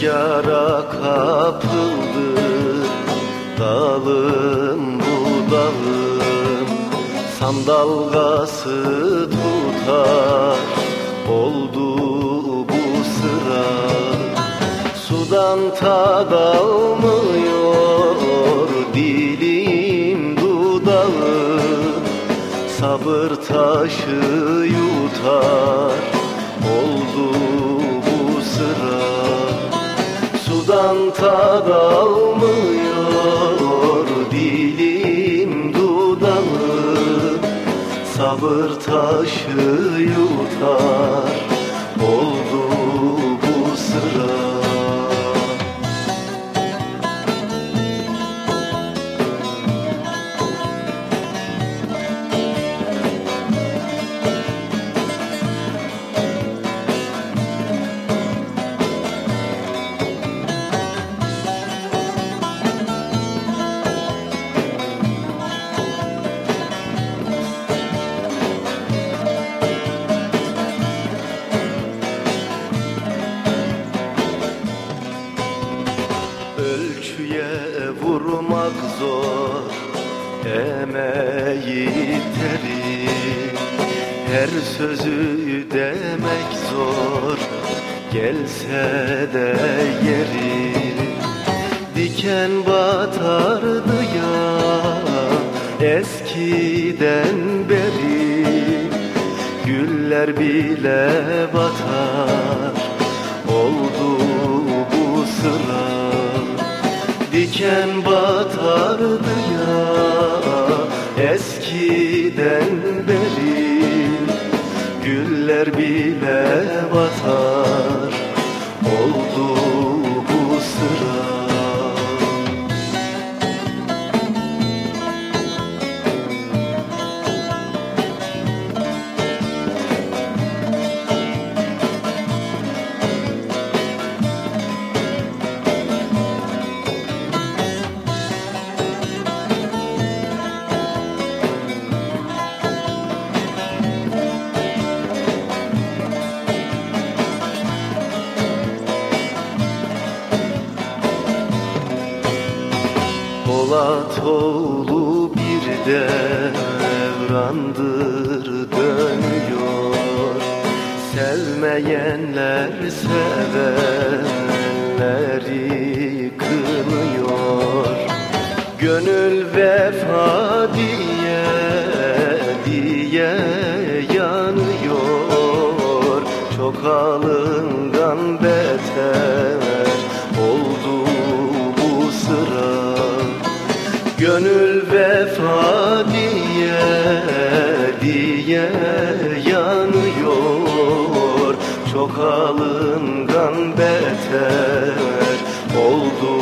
Rüzgara kapıldı. Dalım budalım Sandalgası tutar. Oldu bu sıra. Sudan tad almıyor dilim dudağım Sabır taşı yutar. Oldu Sudan tad almıyor dilim dudağım Sabır taşı yutar oldu Emeği teri Her sözü demek zor. Gelse de yeri. Diken batardı ya Eskiden beri. Güller bile batar Diken batardı ya eskiden beri. Güller bile batar oldu Polatoğlu bir devrandır dönüyor. Sevmeyenler sevenleri kınıyor. Gönül vefa diye diye yanıyor. Çok alıngan beter Gönül vefa diye diye yanıyor. Çok alıngan beter oldu